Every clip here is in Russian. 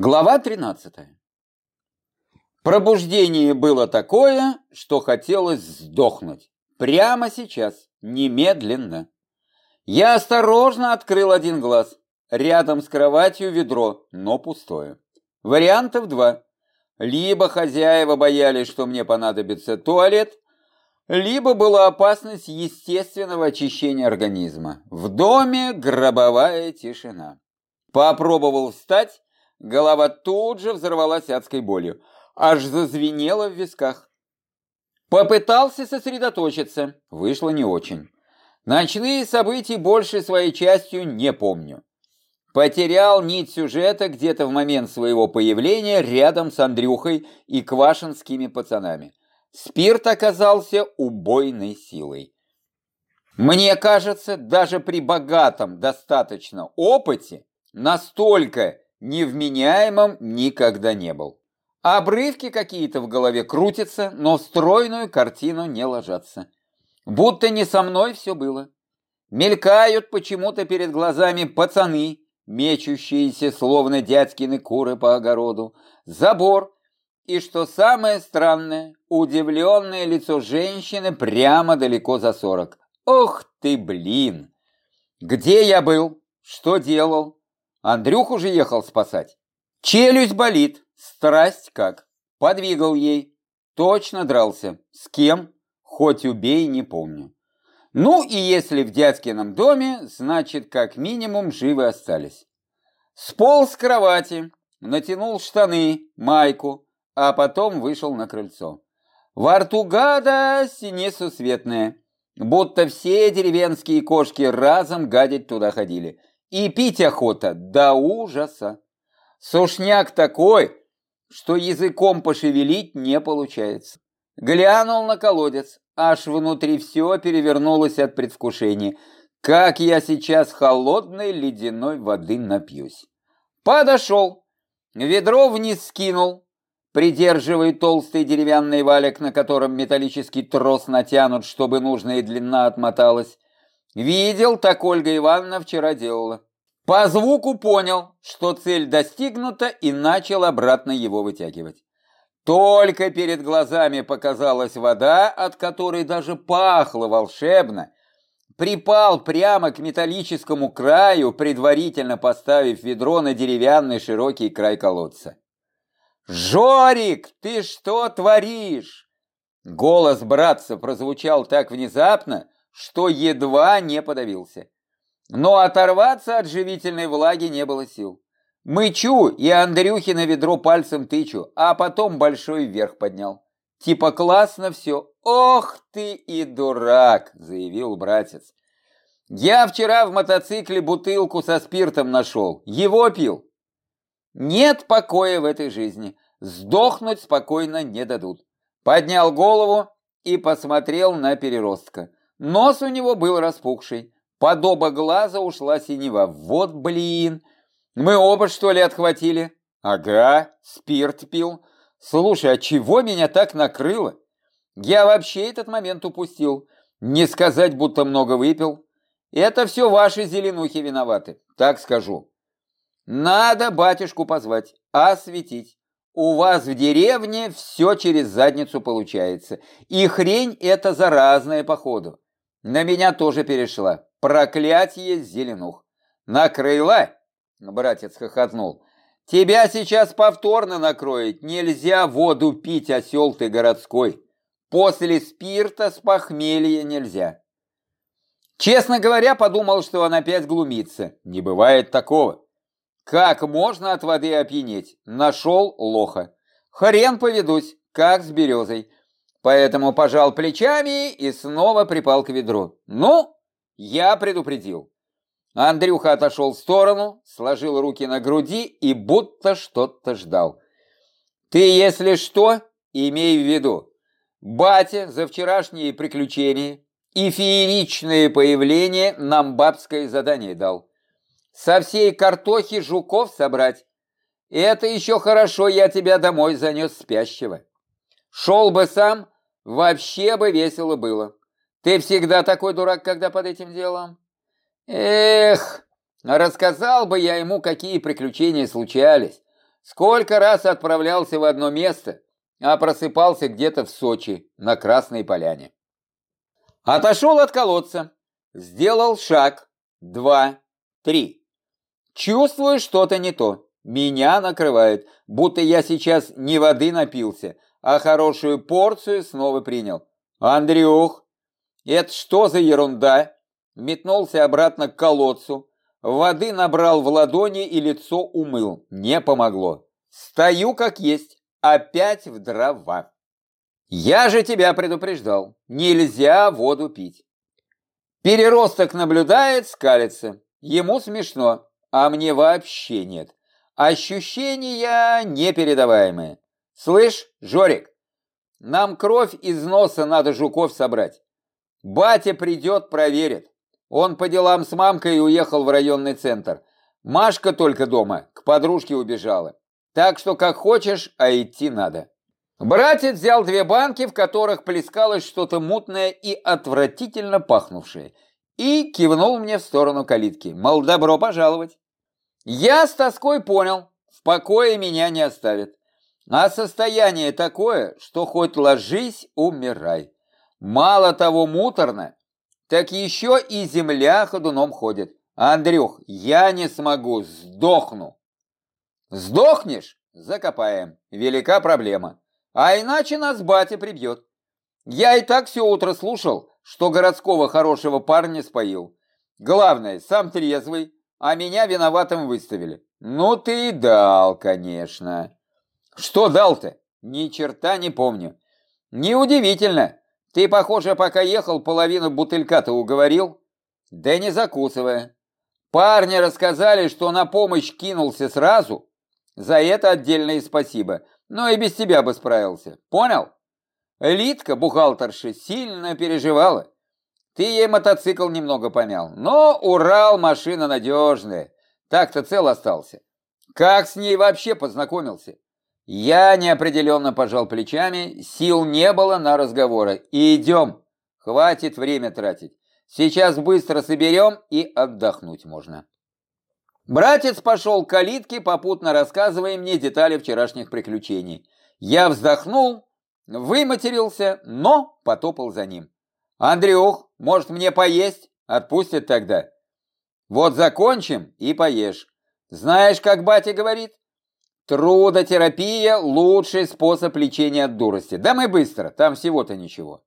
Глава 13. Пробуждение было такое, что хотелось сдохнуть. Прямо сейчас, немедленно. Я осторожно открыл один глаз. Рядом с кроватью ведро, но пустое. Вариантов два. Либо хозяева боялись, что мне понадобится туалет, либо была опасность естественного очищения организма. В доме гробовая тишина. Попробовал встать, Голова тут же взорвалась адской болью, аж зазвенела в висках. Попытался сосредоточиться, вышло не очень. Ночные события больше своей частью не помню. Потерял нить сюжета где-то в момент своего появления рядом с Андрюхой и квашинскими пацанами. Спирт оказался убойной силой. Мне кажется, даже при богатом достаточно опыте, настолько невменяемым никогда не был. Обрывки какие-то в голове крутятся, но в стройную картину не ложатся. Будто не со мной все было. Мелькают почему-то перед глазами пацаны, мечущиеся, словно дядькины куры по огороду, забор, и, что самое странное, удивленное лицо женщины прямо далеко за сорок. Ох ты, блин! Где я был? Что делал? Андрюх уже ехал спасать. Челюсть болит, страсть как. Подвигал ей. Точно дрался. С кем? Хоть убей, не помню. Ну и если в дядькином доме, значит, как минимум живы остались. Сполз с кровати, натянул штаны, майку, а потом вышел на крыльцо. Во рту гада синесусветная, будто все деревенские кошки разом гадить туда ходили. И пить охота до ужаса. Сушняк такой, что языком пошевелить не получается. Глянул на колодец, аж внутри все перевернулось от предвкушения. Как я сейчас холодной ледяной воды напьюсь. Подошел, ведро вниз скинул, придерживая толстый деревянный валик, на котором металлический трос натянут, чтобы нужная длина отмоталась. Видел, так Ольга Ивановна вчера делала. По звуку понял, что цель достигнута и начал обратно его вытягивать. Только перед глазами показалась вода, от которой даже пахло волшебно, припал прямо к металлическому краю, предварительно поставив ведро на деревянный широкий край колодца. «Жорик, ты что творишь?» Голос братца прозвучал так внезапно, что едва не подавился. Но оторваться от живительной влаги не было сил. Мычу и Андрюхи на ведро пальцем тычу, а потом большой вверх поднял. Типа классно все. Ох ты и дурак, заявил братец. Я вчера в мотоцикле бутылку со спиртом нашел. Его пил. Нет покоя в этой жизни. Сдохнуть спокойно не дадут. Поднял голову и посмотрел на переростка. Нос у него был распухший. Под оба глаза ушла синева. Вот блин! Мы оба, что ли, отхватили? Ага, спирт пил. Слушай, а чего меня так накрыло? Я вообще этот момент упустил. Не сказать, будто много выпил. Это все ваши зеленухи виноваты, так скажу. Надо батюшку позвать, осветить. У вас в деревне все через задницу получается. И хрень эта заразная, походу. На меня тоже перешла. Проклятие зеленух. Накрыла? Братец хохотнул. Тебя сейчас повторно накроет. Нельзя воду пить, осел ты городской. После спирта с похмелья нельзя. Честно говоря, подумал, что он опять глумится. Не бывает такого. Как можно от воды опьянеть? Нашел лоха. Хрен поведусь, как с березой. Поэтому пожал плечами и снова припал к ведру. Ну, я предупредил. Андрюха отошел в сторону, сложил руки на груди и будто что-то ждал. Ты, если что, имей в виду, батя за вчерашние приключения и фееричное появление нам бабское задание дал. Со всей картохи жуков собрать. Это еще хорошо, я тебя домой занес спящего. Шел бы сам, вообще бы весело было. Ты всегда такой дурак, когда под этим делом? Эх, рассказал бы я ему, какие приключения случались. Сколько раз отправлялся в одно место, а просыпался где-то в Сочи, на Красной Поляне. Отошел от колодца, сделал шаг, два, три. Чувствую что-то не то. Меня накрывает, будто я сейчас не воды напился, а хорошую порцию снова принял. Андрюх, это что за ерунда? Метнулся обратно к колодцу, воды набрал в ладони и лицо умыл. Не помогло. Стою как есть, опять в дрова. Я же тебя предупреждал, нельзя воду пить. Переросток наблюдает, скалится. Ему смешно, а мне вообще нет. Ощущения непередаваемые. Слышь, Жорик, нам кровь из носа надо жуков собрать. Батя придет, проверит. Он по делам с мамкой уехал в районный центр. Машка только дома, к подружке убежала. Так что как хочешь, а идти надо. Братец взял две банки, в которых плескалось что-то мутное и отвратительно пахнувшее, и кивнул мне в сторону калитки, мол, добро пожаловать. Я с тоской понял, в покое меня не оставят. А состояние такое, что хоть ложись, умирай. Мало того муторно, так еще и земля ходуном ходит. Андрюх, я не смогу, сдохну. Сдохнешь? Закопаем. Велика проблема. А иначе нас батя прибьет. Я и так все утро слушал, что городского хорошего парня споил. Главное, сам трезвый, а меня виноватым выставили. Ну ты и дал, конечно. Что дал-то? Ни черта не помню. Неудивительно. Ты, похоже, пока ехал, половину бутылька-то уговорил. Да не закусывая. Парни рассказали, что на помощь кинулся сразу, за это отдельное спасибо. Но и без тебя бы справился. Понял? Литка, бухгалтерша, сильно переживала. Ты ей мотоцикл немного помял. Но Урал машина надежная. Так-то цел остался. Как с ней вообще познакомился? Я неопределенно пожал плечами, сил не было на разговоры. Идем, хватит время тратить. Сейчас быстро соберем и отдохнуть можно. Братец пошел к калитке, попутно рассказывая мне детали вчерашних приключений. Я вздохнул, выматерился, но потопал за ним. «Андрюх, может мне поесть? Отпустят тогда». «Вот закончим и поешь. Знаешь, как батя говорит? Трудотерапия – лучший способ лечения от дурости. Да мы быстро, там всего-то ничего».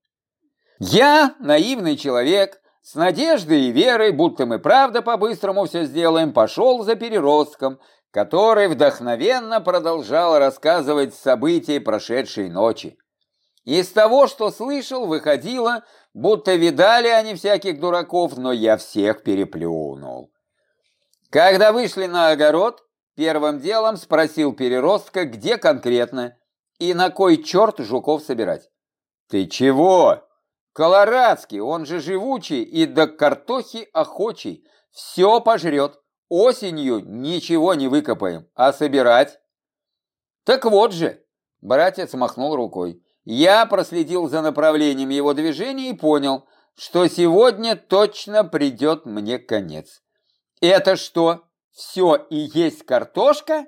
Я наивный человек, с надеждой и верой, будто мы правда по-быстрому все сделаем, пошел за переростком, который вдохновенно продолжал рассказывать события прошедшей ночи. Из того, что слышал, выходило, будто видали они всяких дураков, но я всех переплюнул. Когда вышли на огород, первым делом спросил переростка, где конкретно и на кой черт жуков собирать. «Ты чего?» Колорадский, он же живучий и до картохи охочий, все пожрет. Осенью ничего не выкопаем, а собирать? Так вот же, братец махнул рукой. Я проследил за направлением его движения и понял, что сегодня точно придет мне конец. Это что, все и есть картошка?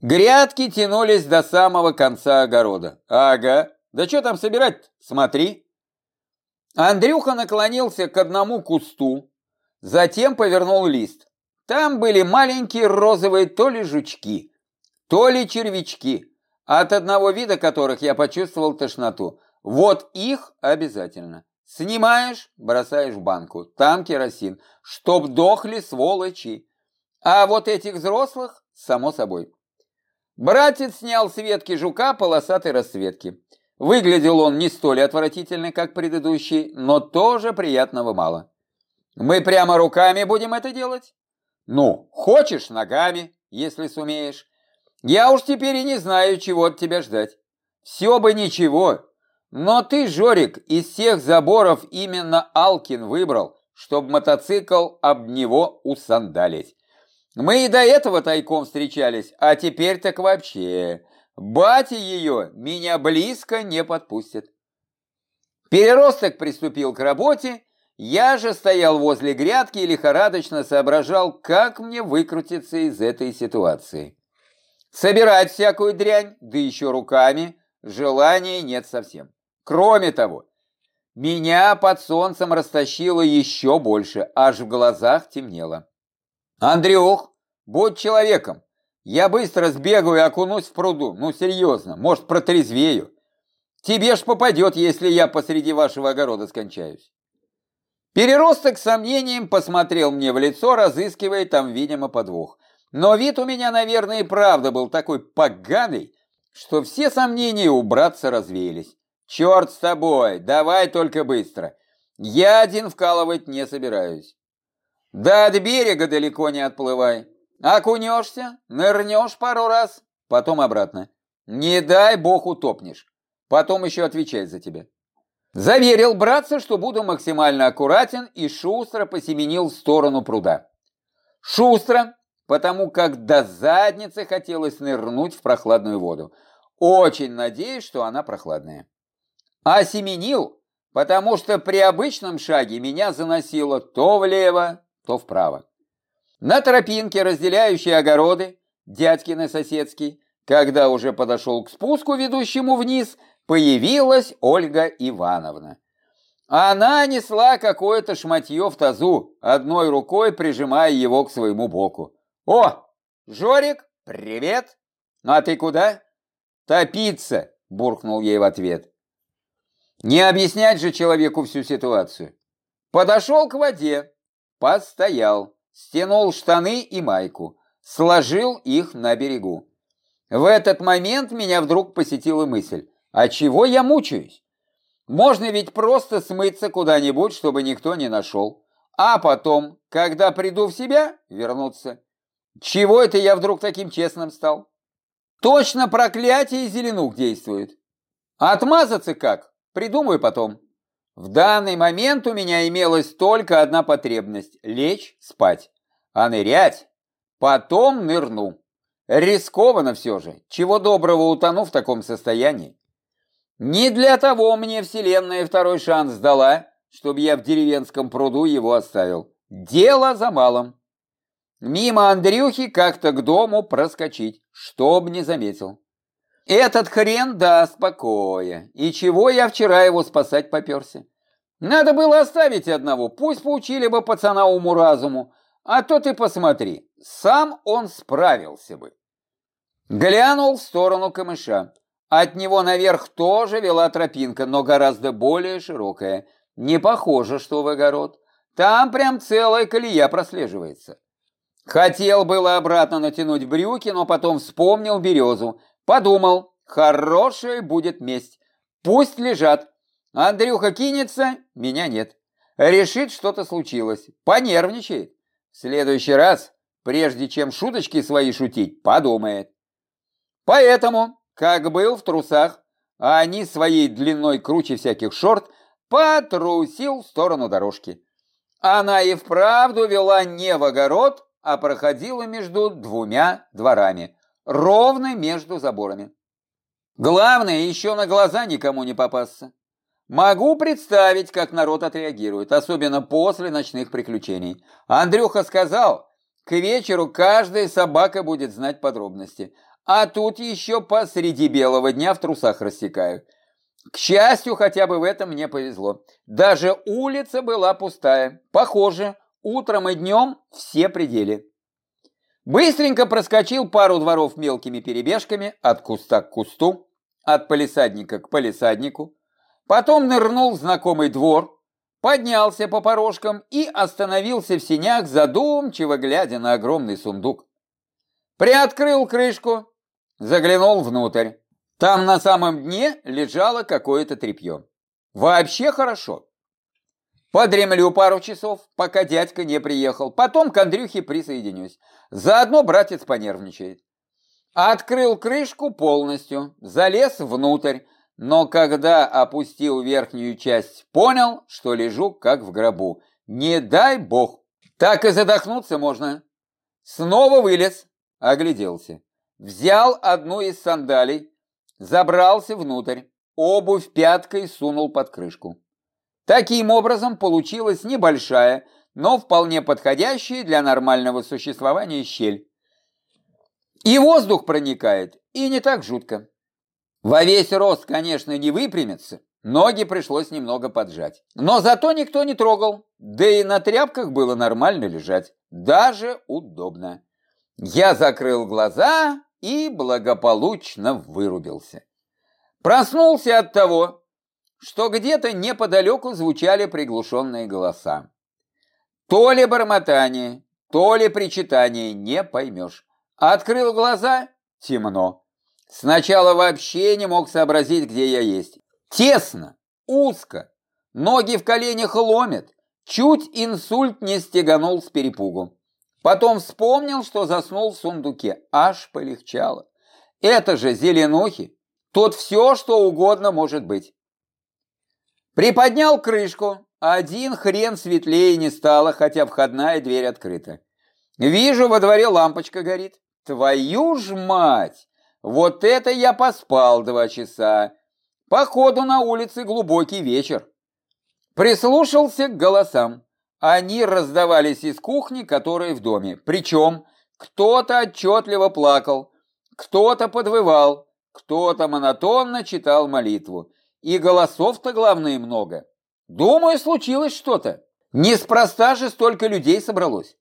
Грядки тянулись до самого конца огорода. Ага, да что там собирать? Смотри. Андрюха наклонился к одному кусту, затем повернул лист. Там были маленькие розовые то ли жучки, то ли червячки, от одного вида которых я почувствовал тошноту. Вот их обязательно. Снимаешь, бросаешь в банку. Там керосин. Чтоб дохли сволочи. А вот этих взрослых, само собой. Братец снял с ветки жука полосатой расцветки. Выглядел он не столь отвратительно, как предыдущий, но тоже приятного мало. Мы прямо руками будем это делать? Ну, хочешь ногами, если сумеешь. Я уж теперь и не знаю, чего от тебя ждать. Все бы ничего, но ты, Жорик, из всех заборов именно Алкин выбрал, чтобы мотоцикл об него усандалить. Мы и до этого тайком встречались, а теперь так вообще. Батя ее меня близко не подпустит. Переросток приступил к работе, Я же стоял возле грядки и лихорадочно соображал, как мне выкрутиться из этой ситуации. Собирать всякую дрянь, да еще руками, желания нет совсем. Кроме того, меня под солнцем растащило еще больше, аж в глазах темнело. «Андрюх, будь человеком, я быстро сбегаю и окунусь в пруду. Ну, серьезно, может, протрезвею. Тебе ж попадет, если я посреди вашего огорода скончаюсь». Переросток с сомнением посмотрел мне в лицо, разыскивая там, видимо, подвох. Но вид у меня, наверное, и правда был такой поганый, что все сомнения у братца развеялись. Черт с тобой, давай только быстро. Я один вкалывать не собираюсь. Да от берега далеко не отплывай. Окунешься, нырнешь пару раз, потом обратно. Не дай бог утопнешь. Потом еще отвечать за тебя. Заверил братца, что буду максимально аккуратен и шустро посеменил в сторону пруда. Шустро, потому как до задницы хотелось нырнуть в прохладную воду. Очень надеюсь, что она прохладная. А семенил, потому что при обычном шаге меня заносило то влево, то вправо. На тропинке, разделяющей огороды, дядькины соседский, когда уже подошел к спуску, ведущему вниз, появилась Ольга Ивановна. Она несла какое-то шматье в тазу, одной рукой прижимая его к своему боку. «О, Жорик, привет! А ты куда?» «Топиться!» – буркнул ей в ответ. Не объяснять же человеку всю ситуацию. Подошел к воде, постоял, стянул штаны и майку, сложил их на берегу. В этот момент меня вдруг посетила мысль, а чего я мучаюсь? Можно ведь просто смыться куда-нибудь, чтобы никто не нашел, а потом, когда приду в себя, вернуться. Чего это я вдруг таким честным стал? Точно проклятие зеленух действует. Отмазаться как? Придумаю потом. В данный момент у меня имелась только одна потребность – лечь спать. А нырять? Потом нырну. Рискованно все же. Чего доброго утону в таком состоянии. Не для того мне вселенная второй шанс дала, чтобы я в деревенском пруду его оставил. Дело за малым. Мимо Андрюхи как-то к дому проскочить, чтоб не заметил. Этот хрен даст покоя. И чего я вчера его спасать поперся? Надо было оставить одного, пусть поучили бы пацана уму-разуму. А то ты посмотри, сам он справился бы. Глянул в сторону камыша. От него наверх тоже вела тропинка, но гораздо более широкая. Не похоже, что в огород. Там прям целая колея прослеживается. Хотел было обратно натянуть брюки, но потом вспомнил березу. Подумал, хорошая будет месть. Пусть лежат. Андрюха кинется, меня нет. Решит, что-то случилось. Понервничает. В следующий раз, прежде чем шуточки свои шутить, подумает. Поэтому, как был в трусах, а они своей длиной круче всяких шорт, потрусил в сторону дорожки. Она и вправду вела не в огород, а проходила между двумя дворами ровно между заборами. Главное, еще на глаза никому не попасться. Могу представить, как народ отреагирует, особенно после ночных приключений. Андрюха сказал, к вечеру каждая собака будет знать подробности. А тут еще посреди белого дня в трусах рассекают. К счастью, хотя бы в этом мне повезло. Даже улица была пустая. Похоже, утром и днем все пределы. Быстренько проскочил пару дворов мелкими перебежками от куста к кусту, от полисадника к полисаднику, потом нырнул в знакомый двор, поднялся по порожкам и остановился в синях, задумчиво глядя на огромный сундук. Приоткрыл крышку, заглянул внутрь. Там на самом дне лежало какое-то тряпье. Вообще хорошо. Подремлю пару часов, пока дядька не приехал. Потом к Андрюхе присоединюсь. Заодно братец понервничает. Открыл крышку полностью, залез внутрь, но когда опустил верхнюю часть, понял, что лежу как в гробу. Не дай бог. Так и задохнуться можно. Снова вылез, огляделся. Взял одну из сандалий, забрался внутрь, обувь пяткой сунул под крышку. Таким образом, получилась небольшая, но вполне подходящая для нормального существования щель. И воздух проникает, и не так жутко. Во весь рост, конечно, не выпрямится, ноги пришлось немного поджать. Но зато никто не трогал, да и на тряпках было нормально лежать, даже удобно. Я закрыл глаза и благополучно вырубился. Проснулся от того, что где-то неподалеку звучали приглушенные голоса. То ли бормотание, то ли причитание, не поймешь. Открыл глаза – темно. Сначала вообще не мог сообразить, где я есть. Тесно, узко, ноги в коленях ломят. Чуть инсульт не стеганул с перепугу. Потом вспомнил, что заснул в сундуке. Аж полегчало. Это же зеленухи. Тут все, что угодно может быть. Приподнял крышку. Один хрен светлее не стало, хотя входная дверь открыта. Вижу, во дворе лампочка горит. Твою ж мать! Вот это я поспал два часа. Походу на улице глубокий вечер. Прислушался к голосам. Они раздавались из кухни, которая в доме. Причем кто-то отчетливо плакал, кто-то подвывал, кто-то монотонно читал молитву. И голосов-то, главное, много. Думаю, случилось что-то. Неспроста же столько людей собралось.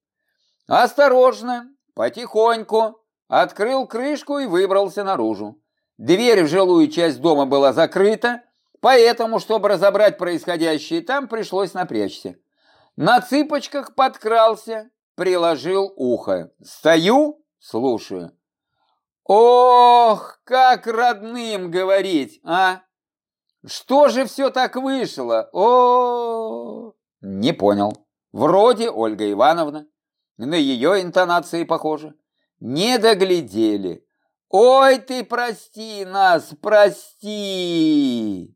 Осторожно, потихоньку, открыл крышку и выбрался наружу. Дверь в жилую часть дома была закрыта, поэтому, чтобы разобрать происходящее там, пришлось напрячься. На цыпочках подкрался, приложил ухо. Стою, слушаю. Ох, как родным говорить, а? Что же все так вышло? О, не понял. Вроде Ольга Ивановна. На ее интонации похоже. Не доглядели. Ой, ты прости нас, прости.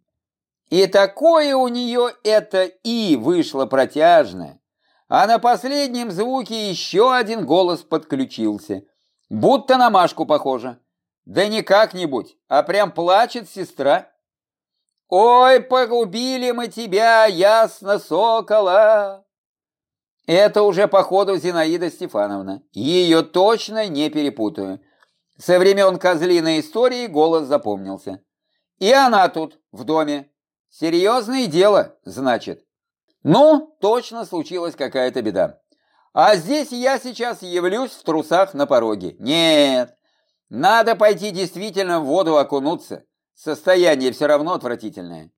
И такое у нее это «и» вышло протяжное. А на последнем звуке еще один голос подключился. Будто на Машку похоже. Да не как-нибудь, а прям плачет сестра. «Ой, погубили мы тебя, ясно, сокола!» Это уже, походу, Зинаида Стефановна. Ее точно не перепутаю. Со времен козлиной истории голос запомнился. И она тут, в доме. Серьезное дело, значит. Ну, точно случилась какая-то беда. А здесь я сейчас явлюсь в трусах на пороге. Нет, надо пойти действительно в воду окунуться. Состояние все равно отвратительное.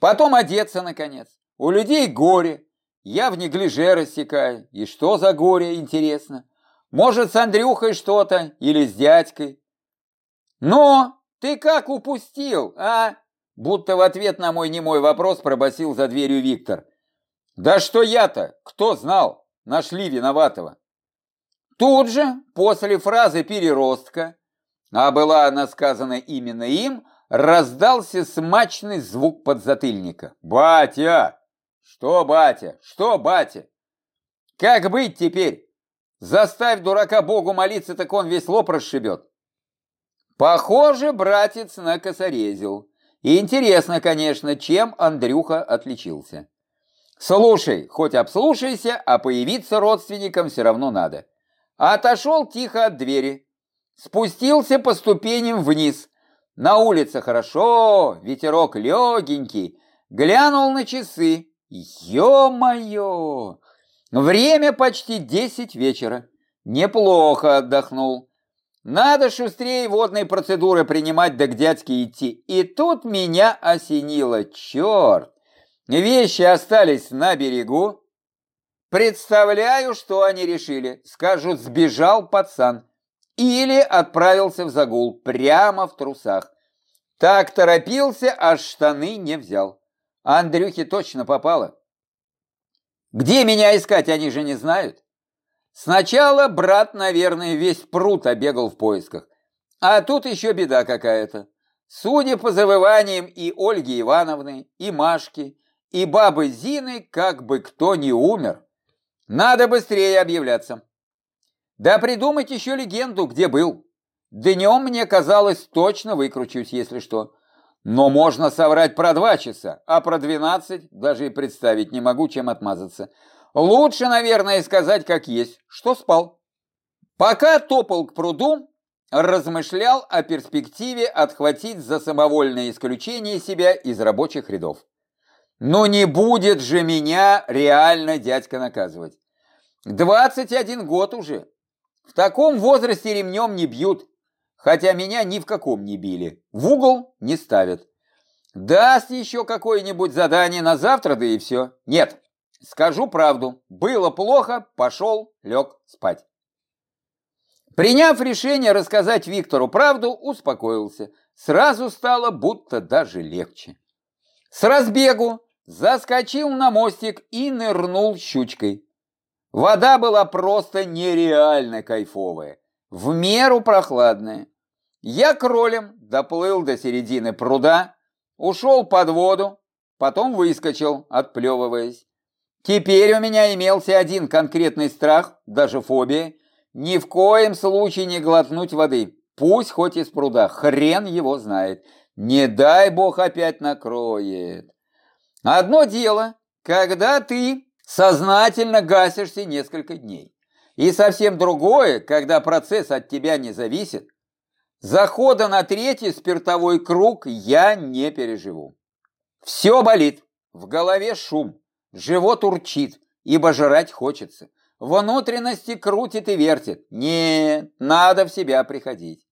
Потом одеться, наконец. У людей горе. Я в неглиже рассекаю. И что за горе, интересно? Может, с Андрюхой что-то или с дядькой? Но ты как упустил, а? Будто в ответ на мой немой вопрос пробасил за дверью Виктор. Да что я-то? Кто знал? Нашли виноватого. Тут же, после фразы переростка, а была она сказана именно им, раздался смачный звук подзатыльника. «Батя! Что, батя? Что, батя? Как быть теперь? Заставь дурака Богу молиться, так он весь лоб расшибет». Похоже, братец накосорезил. И интересно, конечно, чем Андрюха отличился. Слушай, хоть обслушайся, а появиться родственникам все равно надо. Отошел тихо от двери. Спустился по ступеням вниз. На улице хорошо, ветерок легенький. Глянул на часы. Ё-моё! Время почти десять вечера. Неплохо отдохнул. Надо шустрее водные процедуры принимать, да к дядьке идти. И тут меня осенило. Черт! Вещи остались на берегу. Представляю, что они решили. Скажут, сбежал пацан. Или отправился в загул прямо в трусах. Так торопился, аж штаны не взял. Андрюхе точно попало. Где меня искать, они же не знают. Сначала брат, наверное, весь пруд обегал в поисках. А тут еще беда какая-то. Судя по завываниям и Ольги Ивановны, и Машки, и бабы Зины, как бы кто ни умер. Надо быстрее объявляться. Да придумать еще легенду, где был. Днем мне казалось, точно выкручусь, если что. Но можно соврать про два часа, а про двенадцать даже и представить не могу, чем отмазаться. Лучше, наверное, сказать как есть, что спал. Пока топал к пруду, размышлял о перспективе отхватить за самовольное исключение себя из рабочих рядов. Но не будет же меня реально дядька наказывать. 21 год уже. В таком возрасте ремнем не бьют хотя меня ни в каком не били, в угол не ставят. Даст еще какое-нибудь задание на завтра, да и все. Нет, скажу правду, было плохо, пошел, лег спать. Приняв решение рассказать Виктору правду, успокоился. Сразу стало будто даже легче. С разбегу заскочил на мостик и нырнул щучкой. Вода была просто нереально кайфовая, в меру прохладная. Я кролем доплыл до середины пруда, ушел под воду, потом выскочил, отплевываясь. Теперь у меня имелся один конкретный страх, даже фобия, ни в коем случае не глотнуть воды, пусть хоть из пруда, хрен его знает, не дай бог опять накроет. Одно дело, когда ты сознательно гасишься несколько дней, и совсем другое, когда процесс от тебя не зависит, Захода на третий спиртовой круг я не переживу. Все болит, в голове шум, живот урчит, ибо жрать хочется. Внутренности крутит и вертит. Нет, надо в себя приходить.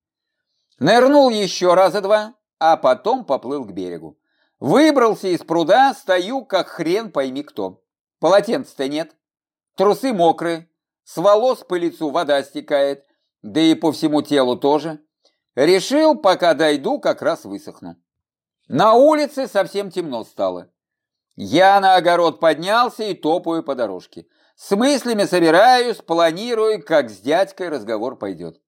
Нырнул еще раза два, а потом поплыл к берегу. Выбрался из пруда, стою, как хрен пойми кто. Полотенца-то нет. Трусы мокрые, с волос по лицу вода стекает, да и по всему телу тоже. Решил, пока дойду, как раз высохну. На улице совсем темно стало. Я на огород поднялся и топаю по дорожке. С мыслями собираюсь, планирую, как с дядькой разговор пойдет.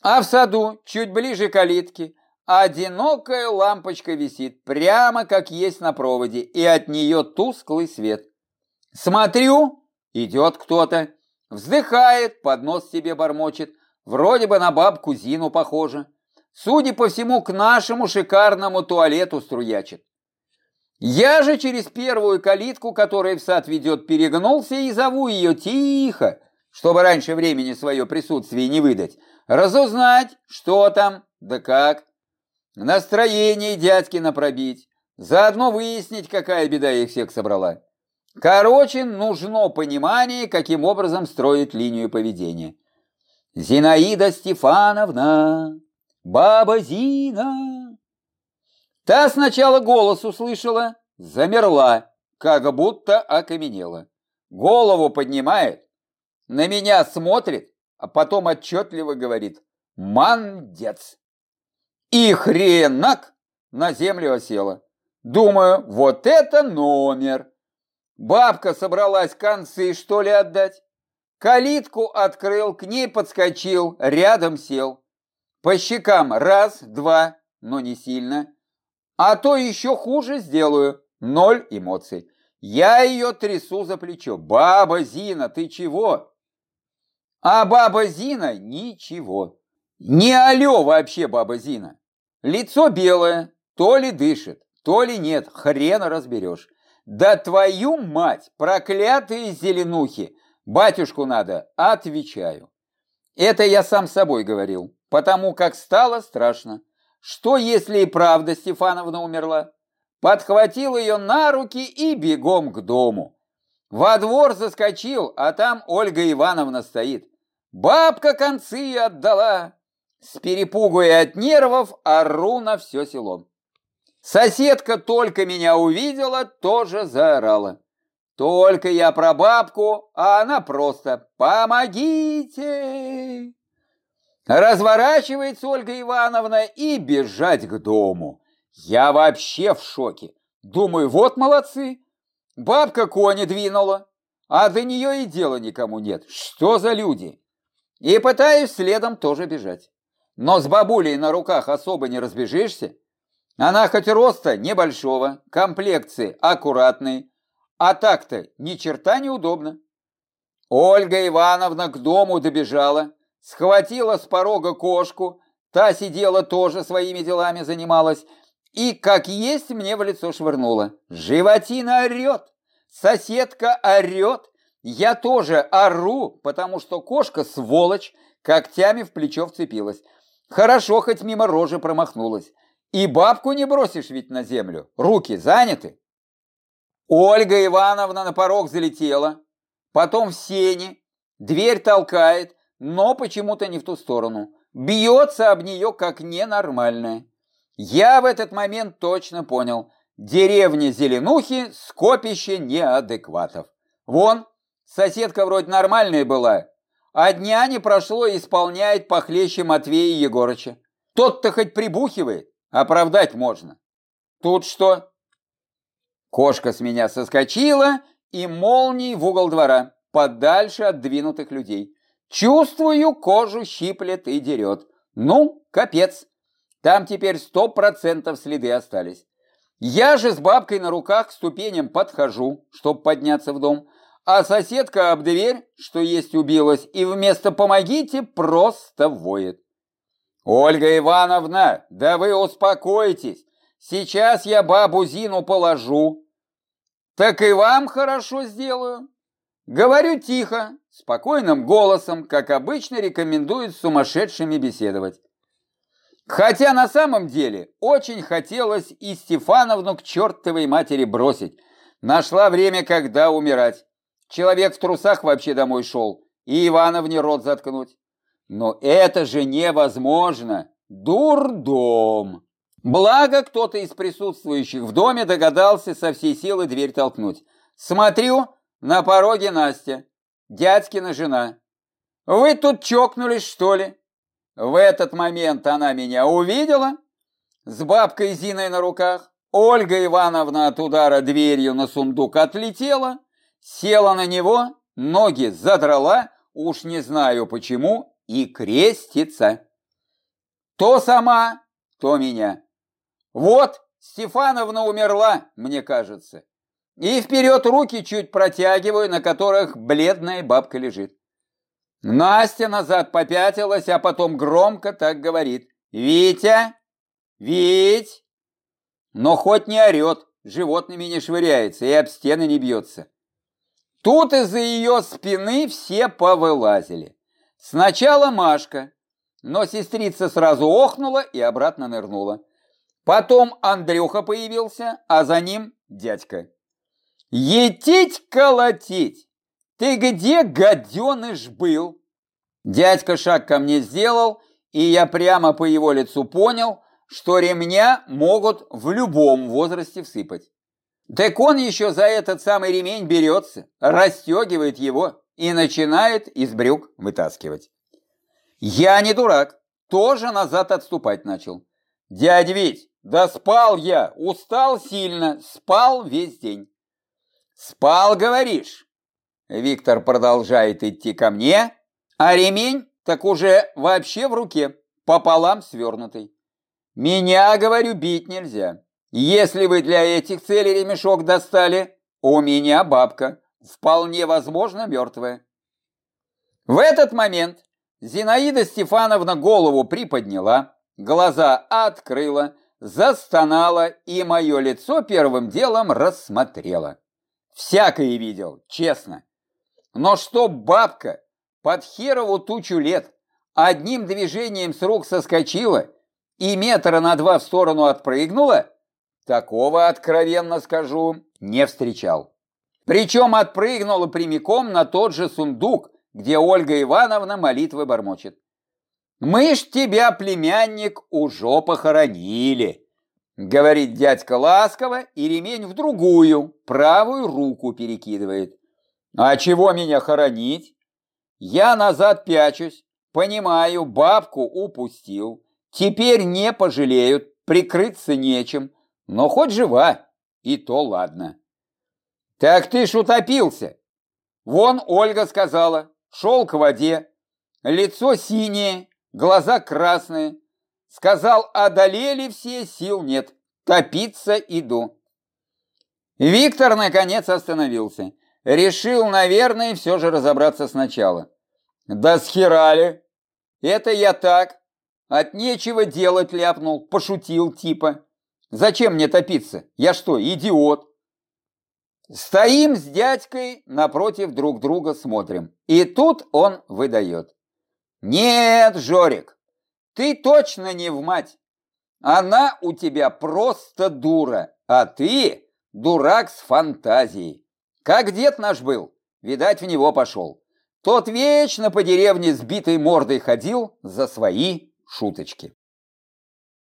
А в саду, чуть ближе к калитке, одинокая лампочка висит, прямо как есть на проводе, и от нее тусклый свет. Смотрю, идет кто-то, вздыхает, под нос себе бормочет – Вроде бы на бабку Зину похоже. Судя по всему, к нашему шикарному туалету струячит. Я же через первую калитку, которая в сад ведет, перегнулся и зову ее тихо, чтобы раньше времени свое присутствие не выдать, разузнать, что там, да как. Настроение дядькина пробить, заодно выяснить, какая беда их всех собрала. Короче, нужно понимание, каким образом строить линию поведения. Зинаида Стефановна, баба Зина. Та сначала голос услышала, замерла, как будто окаменела. Голову поднимает, на меня смотрит, а потом отчетливо говорит «Мандец!» И хренак на землю осела. Думаю, вот это номер. Бабка собралась концы, что ли, отдать? Калитку открыл, к ней подскочил, рядом сел. По щекам раз, два, но не сильно. А то еще хуже сделаю, ноль эмоций. Я ее трясу за плечо. Баба Зина, ты чего? А баба Зина ничего. Не алё вообще баба Зина. Лицо белое, то ли дышит, то ли нет, хрена разберешь. Да твою мать, проклятые зеленухи! Батюшку надо, отвечаю. Это я сам собой говорил, потому как стало страшно. Что, если и правда Стефановна умерла? Подхватил ее на руки и бегом к дому. Во двор заскочил, а там Ольга Ивановна стоит. Бабка концы отдала. С перепугу и от нервов ору на все село. Соседка только меня увидела, тоже заорала. Только я про бабку, а она просто «Помогите!» Разворачивается Ольга Ивановна и бежать к дому. Я вообще в шоке. Думаю, вот молодцы. Бабка кони двинула, а до нее и дела никому нет. Что за люди? И пытаюсь следом тоже бежать. Но с бабулей на руках особо не разбежишься. Она хоть роста небольшого, комплекции аккуратной, а так-то ни черта неудобно. Ольга Ивановна к дому добежала, схватила с порога кошку, та сидела тоже своими делами занималась, и как есть мне в лицо швырнула. Животина орет, соседка орет, я тоже ору, потому что кошка сволочь когтями в плечо вцепилась. Хорошо, хоть мимо рожи промахнулась. И бабку не бросишь ведь на землю, руки заняты. Ольга Ивановна на порог залетела, потом в сене, дверь толкает, но почему-то не в ту сторону. Бьется об нее как ненормальная. Я в этот момент точно понял. Деревня Зеленухи – скопище неадекватов. Вон, соседка вроде нормальная была, а дня не прошло исполняет похлеще Матвея Егорыча. Тот-то хоть прибухивает, оправдать можно. Тут что? Кошка с меня соскочила и молнией в угол двора, подальше от двинутых людей. Чувствую, кожу щиплет и дерет. Ну, капец. Там теперь сто процентов следы остались. Я же с бабкой на руках к ступеням подхожу, чтобы подняться в дом, а соседка об дверь, что есть убилась, и вместо «помогите» просто воет. «Ольга Ивановна, да вы успокойтесь, сейчас я бабу Зину положу». «Так и вам хорошо сделаю». Говорю тихо, спокойным голосом, как обычно рекомендуют сумасшедшими беседовать. Хотя на самом деле очень хотелось и Стефановну к чертовой матери бросить. Нашла время, когда умирать. Человек в трусах вообще домой шел, и Ивановне рот заткнуть. Но это же невозможно. Дурдом. Благо, кто-то из присутствующих в доме догадался со всей силы дверь толкнуть. Смотрю, на пороге Настя, дядькина жена. Вы тут чокнулись, что ли? В этот момент она меня увидела, с бабкой Зиной на руках. Ольга Ивановна от удара дверью на сундук отлетела, села на него, ноги задрала, уж не знаю почему, и крестится. То сама, то меня. Вот, Стефановна умерла, мне кажется. И вперед руки чуть протягиваю, на которых бледная бабка лежит. Настя назад попятилась, а потом громко так говорит. «Витя! Вить!» Но хоть не орет, животными не швыряется и об стены не бьется. Тут из-за ее спины все повылазили. Сначала Машка, но сестрица сразу охнула и обратно нырнула. Потом Андрюха появился, а за ним дядька. «Етить-колотить! «Ты где, гаденыш, был?» Дядька шаг ко мне сделал, и я прямо по его лицу понял, что ремня могут в любом возрасте всыпать. Так он еще за этот самый ремень берется, расстегивает его и начинает из брюк вытаскивать. Я не дурак, тоже назад отступать начал. Дядь Вить, да спал я, устал сильно, спал весь день. Спал, говоришь? Виктор продолжает идти ко мне, а ремень так уже вообще в руке, пополам свернутый. Меня, говорю, бить нельзя. Если вы для этих целей ремешок достали, у меня бабка, вполне возможно, мертвая. В этот момент Зинаида Стефановна голову приподняла, глаза открыла, застонала и мое лицо первым делом рассмотрела. Всякое видел, честно. Но что бабка под херову тучу лет одним движением с рук соскочила и метра на два в сторону отпрыгнула, такого, откровенно скажу, не встречал. Причем отпрыгнула прямиком на тот же сундук, где Ольга Ивановна молитвы бормочет. «Мы ж тебя, племянник, уже похоронили», — говорит дядька ласково и ремень в другую, правую руку перекидывает. А чего меня хоронить? Я назад пячусь, понимаю, бабку упустил. Теперь не пожалеют, прикрыться нечем, но хоть жива, и то ладно. Так ты ж утопился. Вон Ольга сказала, шел к воде, лицо синее, глаза красные. Сказал, одолели все, сил нет, топиться иду. Виктор наконец остановился. Решил, наверное, все же разобраться сначала. Да схерали. Это я так. От нечего делать ляпнул, пошутил типа. Зачем мне топиться? Я что, идиот? Стоим с дядькой напротив друг друга смотрим. И тут он выдает. Нет, Жорик, ты точно не в мать. Она у тебя просто дура, а ты дурак с фантазией. Как дед наш был, видать, в него пошел. Тот вечно по деревне с битой мордой ходил за свои шуточки.